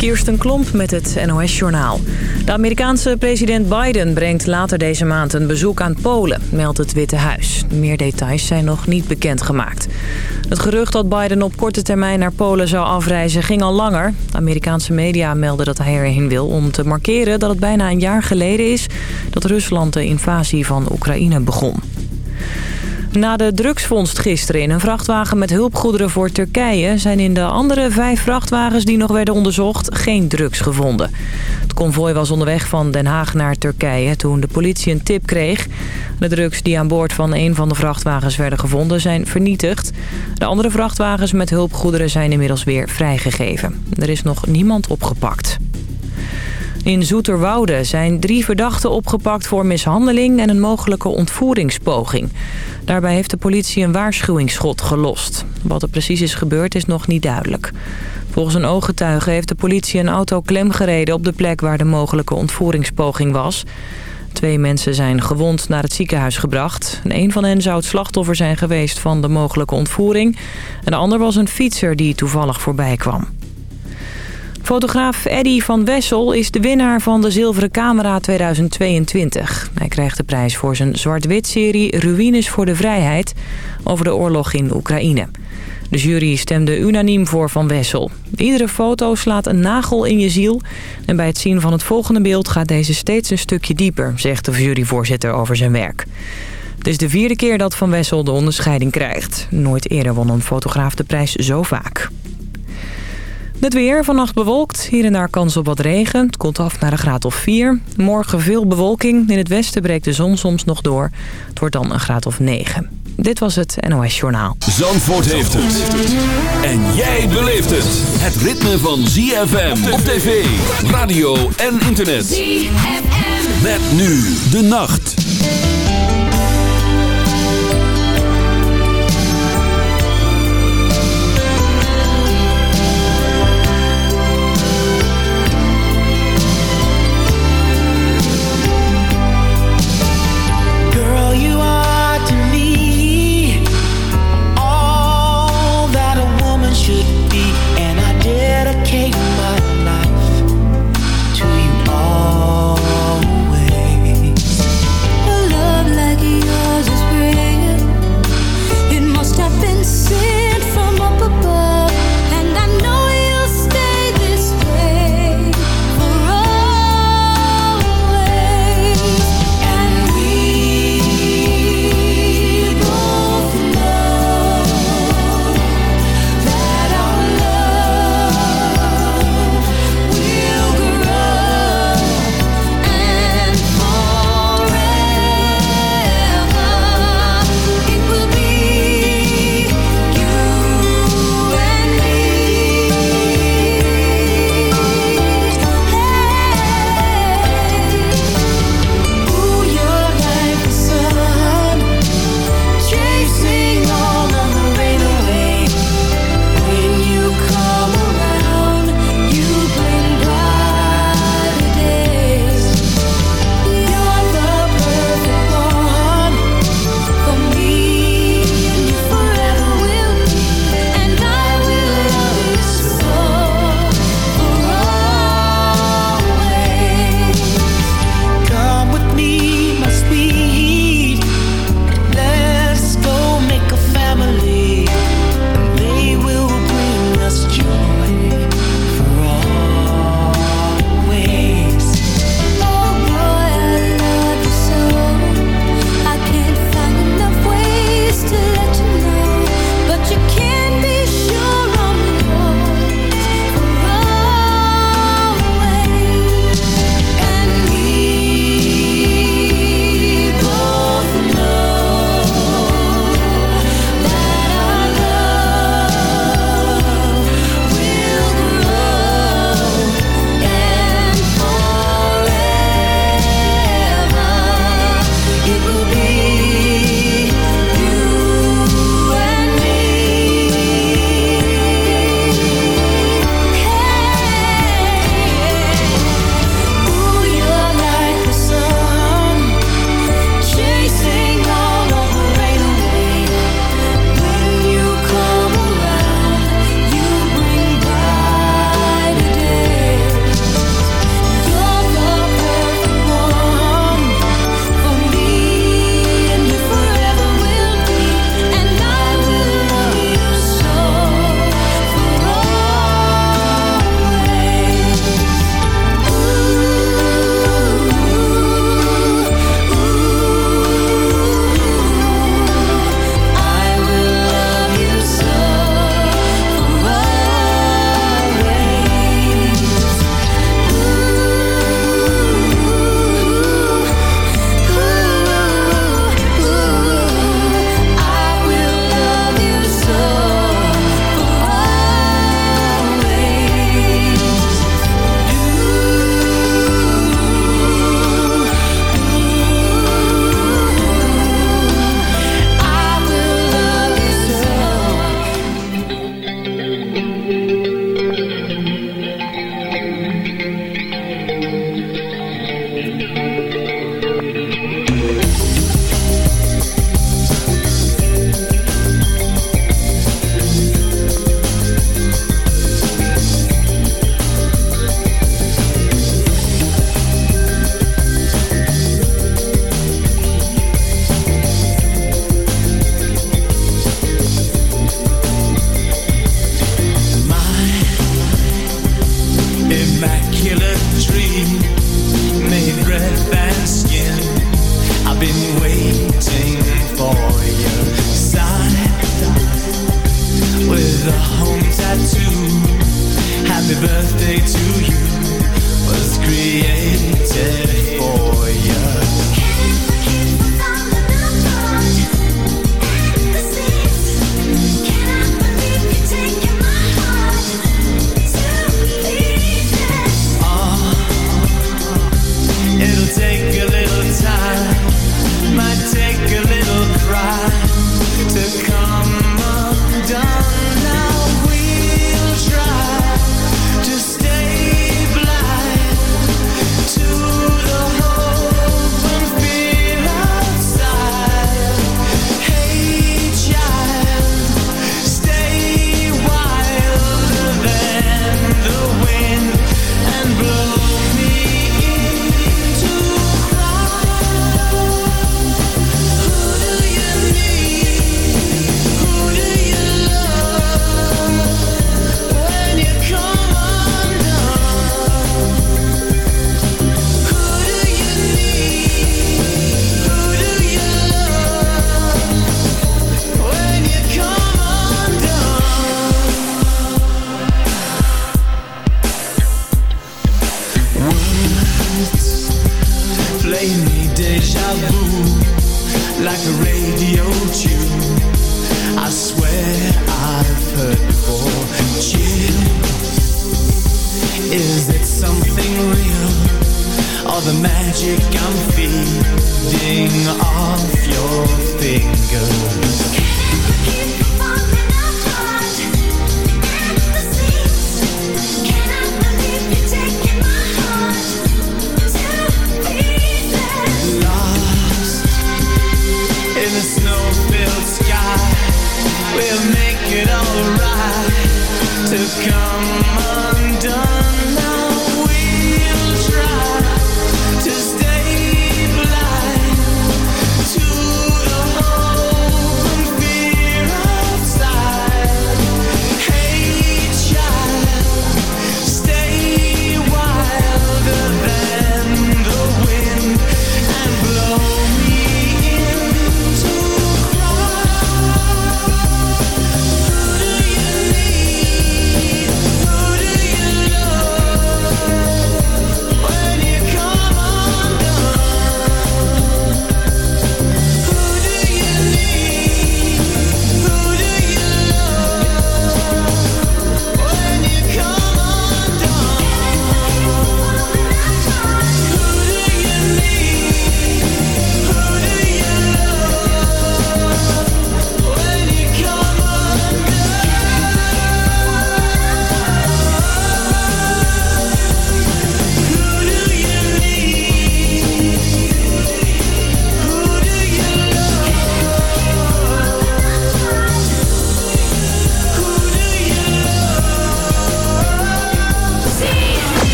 Kirsten Klomp met het NOS-journaal. De Amerikaanse president Biden brengt later deze maand een bezoek aan Polen, meldt het Witte Huis. Meer details zijn nog niet bekendgemaakt. Het gerucht dat Biden op korte termijn naar Polen zou afreizen ging al langer. Amerikaanse media melden dat hij erheen wil om te markeren dat het bijna een jaar geleden is... dat Rusland de invasie van Oekraïne begon. Na de drugsvondst gisteren in een vrachtwagen met hulpgoederen voor Turkije... zijn in de andere vijf vrachtwagens die nog werden onderzocht geen drugs gevonden. Het konvooi was onderweg van Den Haag naar Turkije toen de politie een tip kreeg. De drugs die aan boord van een van de vrachtwagens werden gevonden zijn vernietigd. De andere vrachtwagens met hulpgoederen zijn inmiddels weer vrijgegeven. Er is nog niemand opgepakt. In Zoeterwoude zijn drie verdachten opgepakt voor mishandeling en een mogelijke ontvoeringspoging. Daarbij heeft de politie een waarschuwingsschot gelost. Wat er precies is gebeurd is nog niet duidelijk. Volgens een ooggetuige heeft de politie een auto klemgereden op de plek waar de mogelijke ontvoeringspoging was. Twee mensen zijn gewond naar het ziekenhuis gebracht. een van hen zou het slachtoffer zijn geweest van de mogelijke ontvoering. En de ander was een fietser die toevallig voorbij kwam. Fotograaf Eddy van Wessel is de winnaar van de Zilveren Camera 2022. Hij krijgt de prijs voor zijn zwart-wit-serie Ruïnes voor de Vrijheid... over de oorlog in Oekraïne. De jury stemde unaniem voor Van Wessel. Iedere foto slaat een nagel in je ziel... en bij het zien van het volgende beeld gaat deze steeds een stukje dieper... zegt de juryvoorzitter over zijn werk. Het is de vierde keer dat Van Wessel de onderscheiding krijgt. Nooit eerder won een fotograaf de prijs zo vaak. Het weer, vannacht bewolkt. Hier en daar kans op wat regen. Het komt af naar een graad of 4. Morgen veel bewolking. In het westen breekt de zon soms nog door. Het wordt dan een graad of 9. Dit was het NOS Journaal. Zandvoort heeft het. En jij beleeft het. Het ritme van ZFM op tv, radio en internet. ZFM. Met nu de nacht.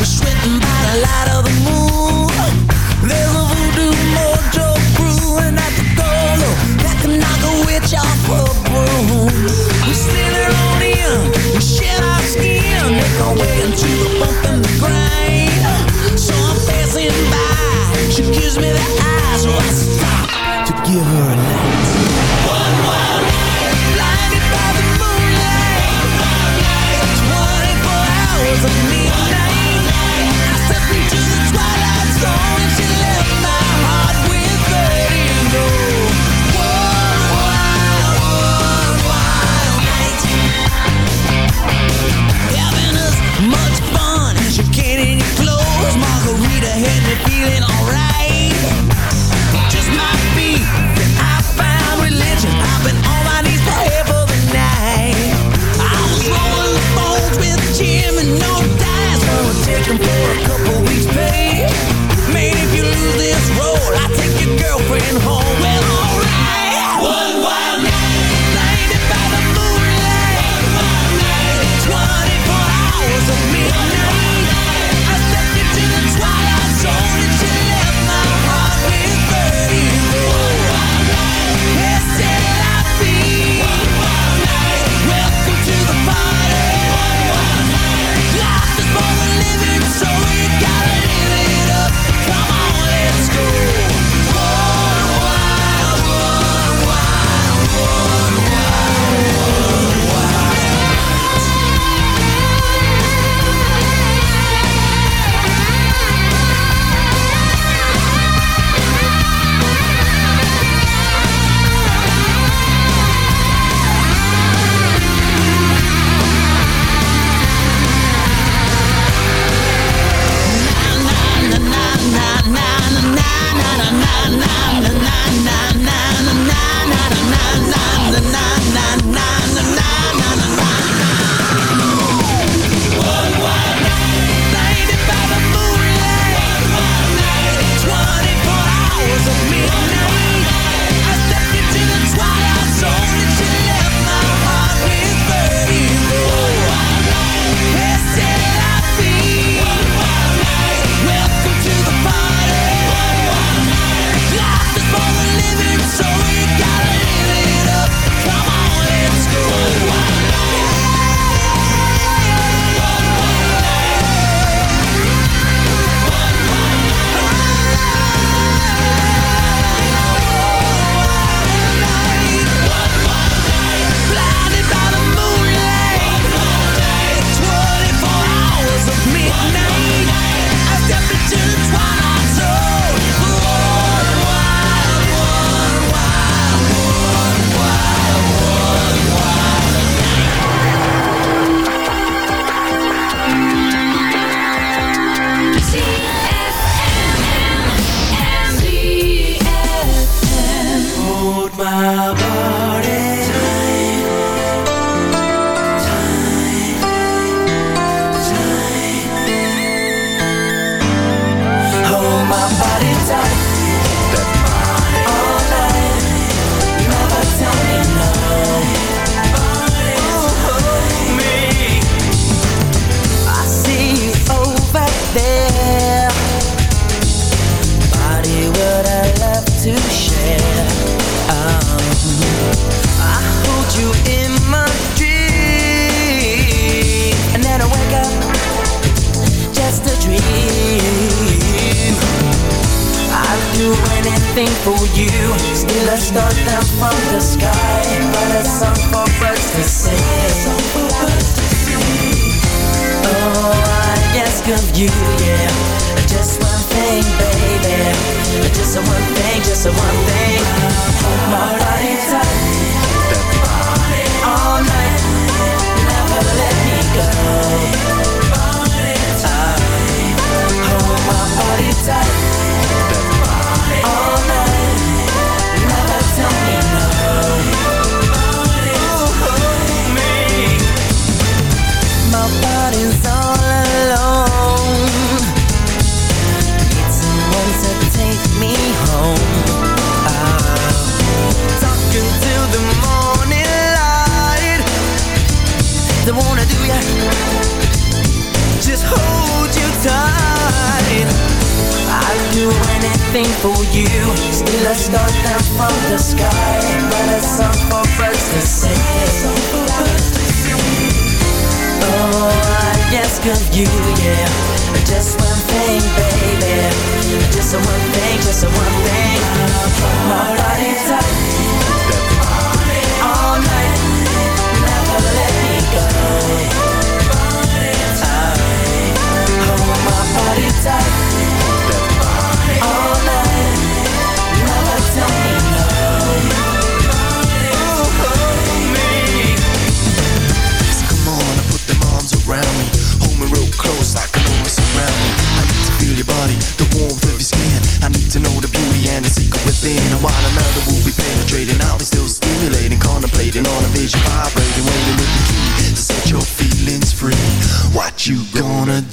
We're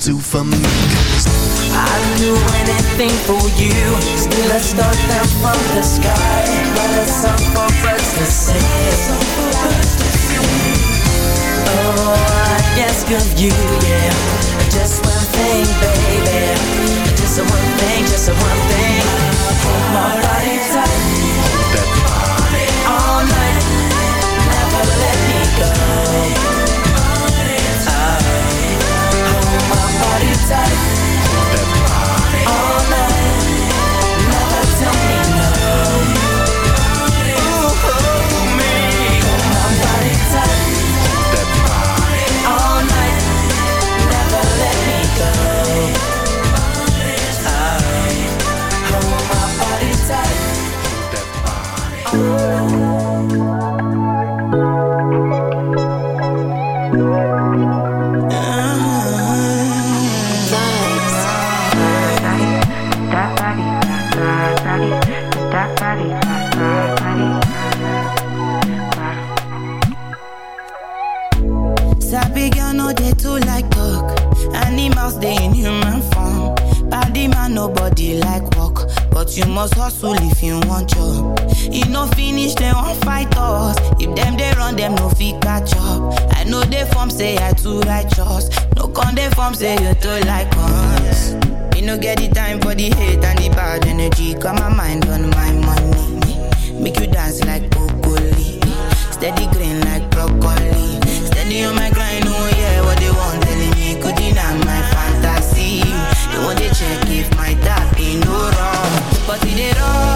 do for me I'd do anything for you. Still a star down from the sky. But a song for birds to sing Oh, I ask of you, yeah. Just one thing, baby. Just one thing, just one thing. Hold my body tight that body All night. Never let me go. must hustle if you want job. You no finish, they won't fight us. If them they run, them no fit catch up. I know they form say I too righteous. No con they form say you too like us. Me no get the time for the hate and the bad energy. Got my mind on my money. Make you dance like broccoli. Steady green like broccoli. Steady on my grind, oh yeah, what they want telling me could deny my fantasy. They want to check if my tap ain't no wrong seen it all.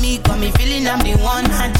me, got me feeling I'm the one. And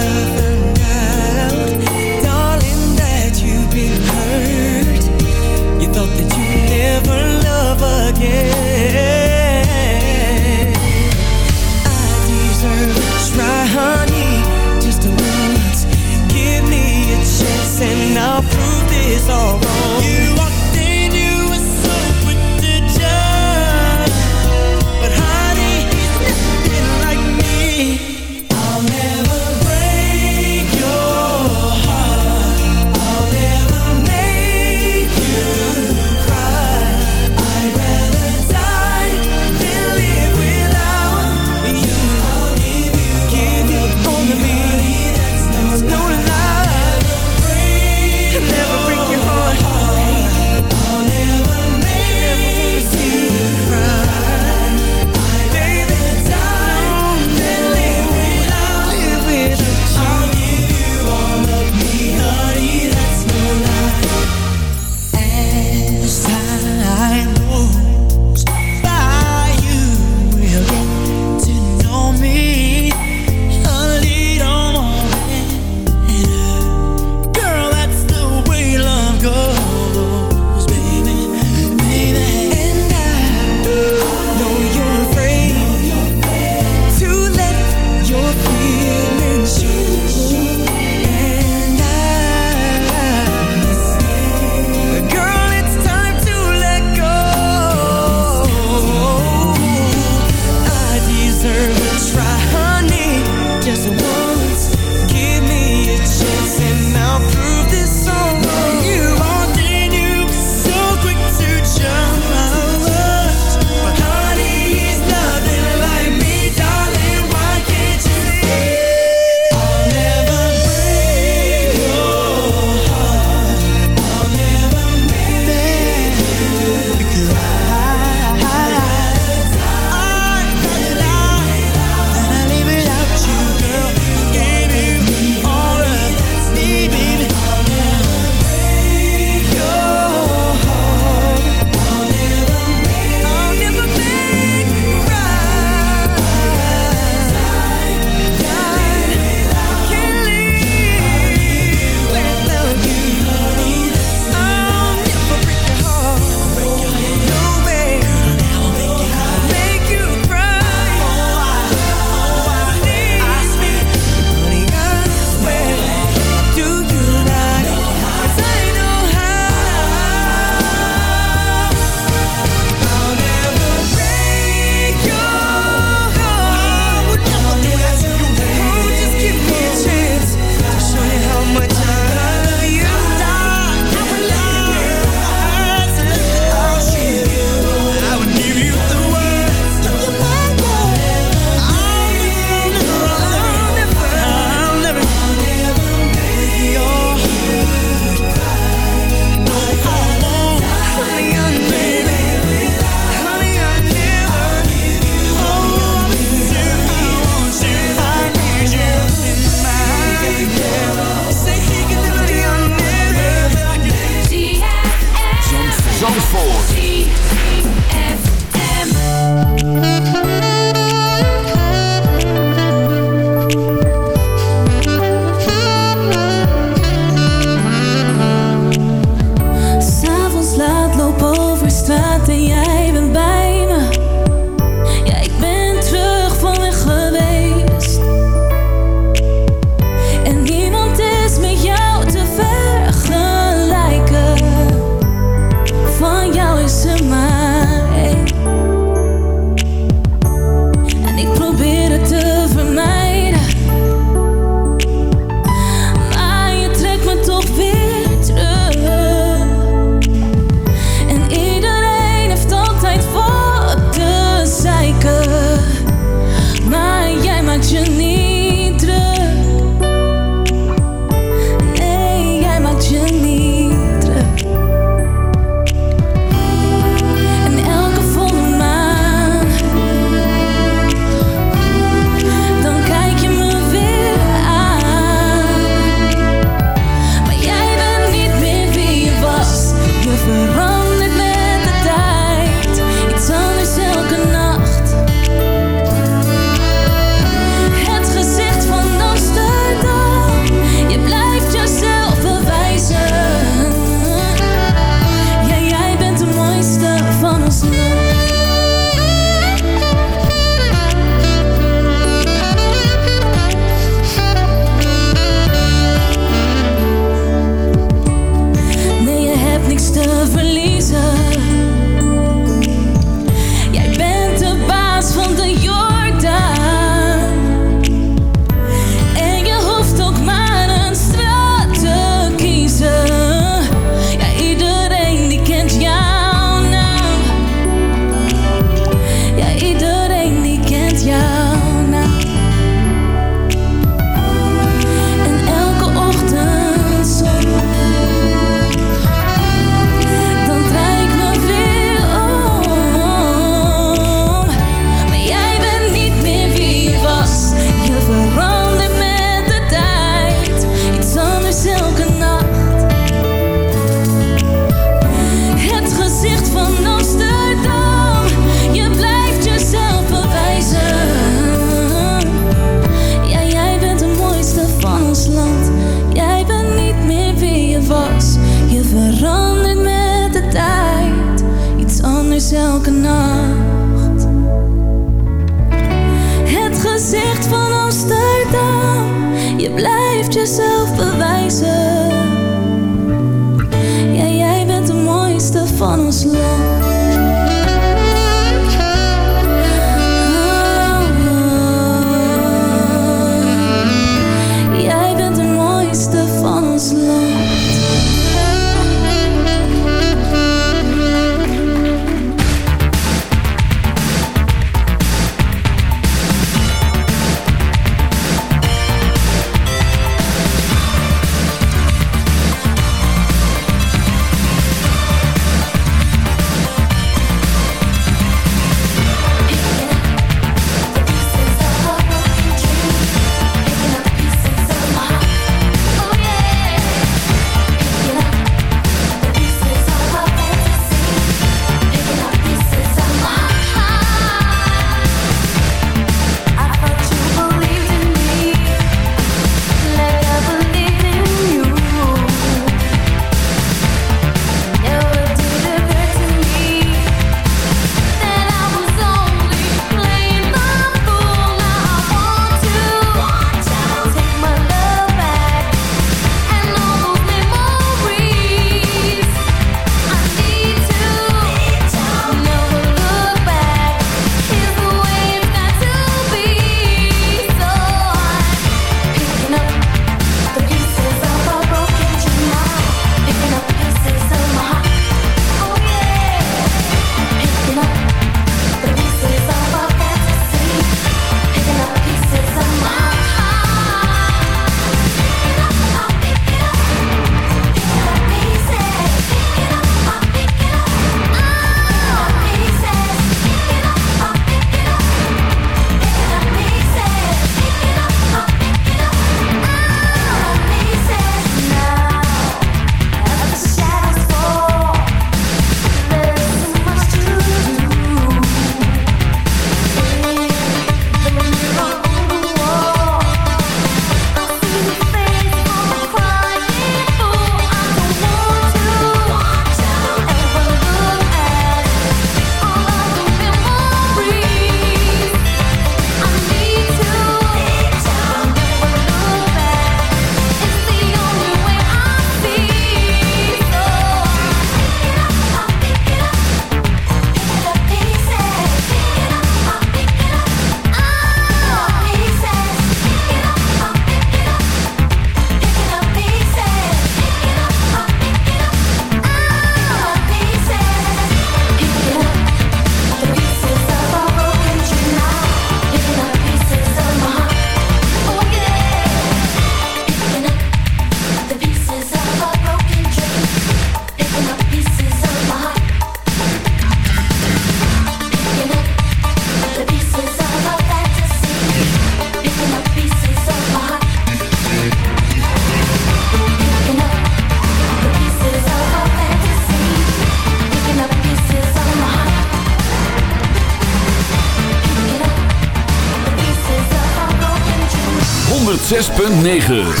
106.9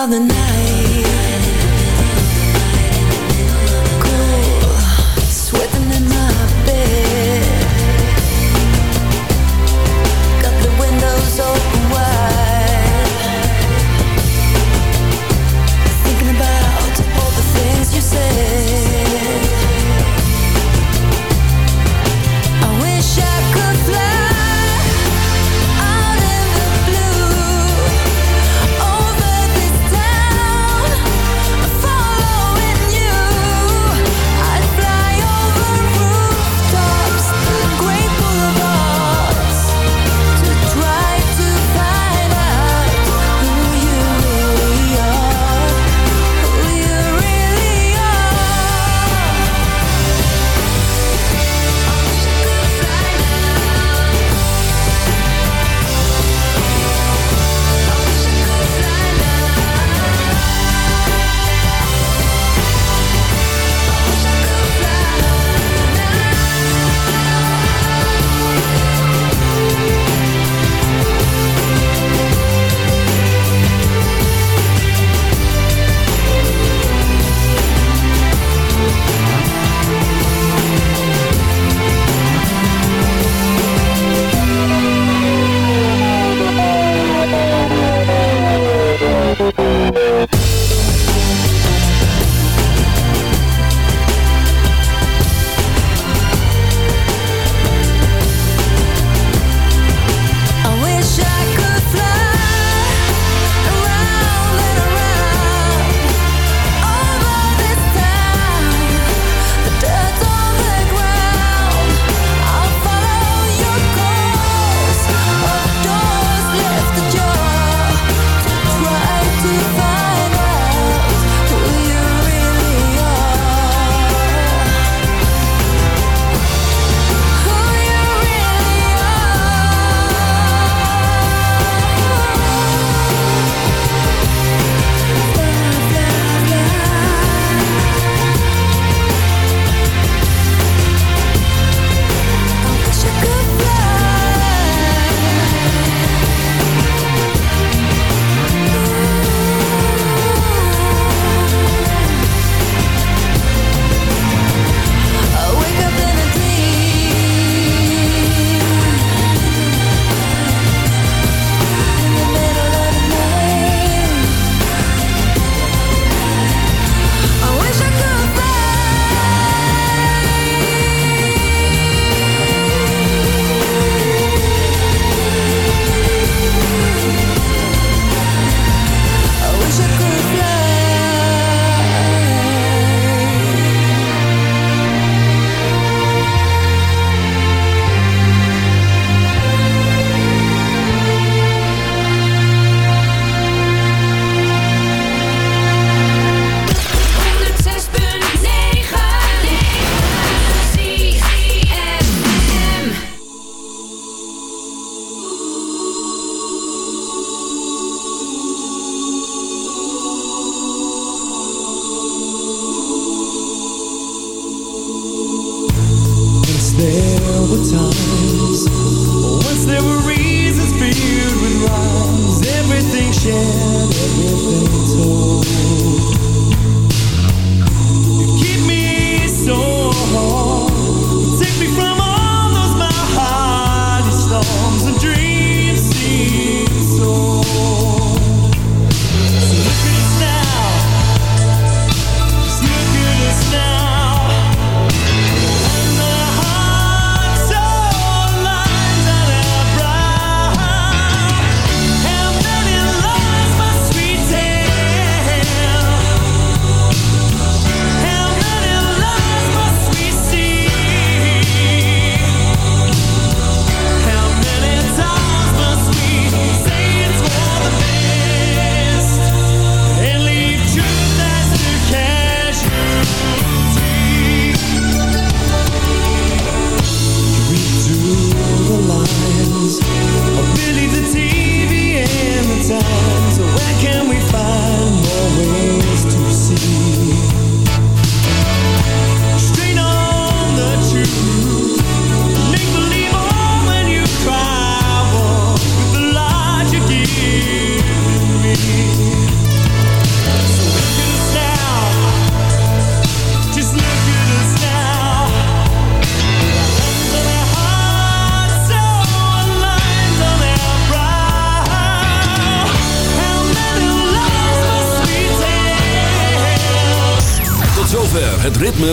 all the night.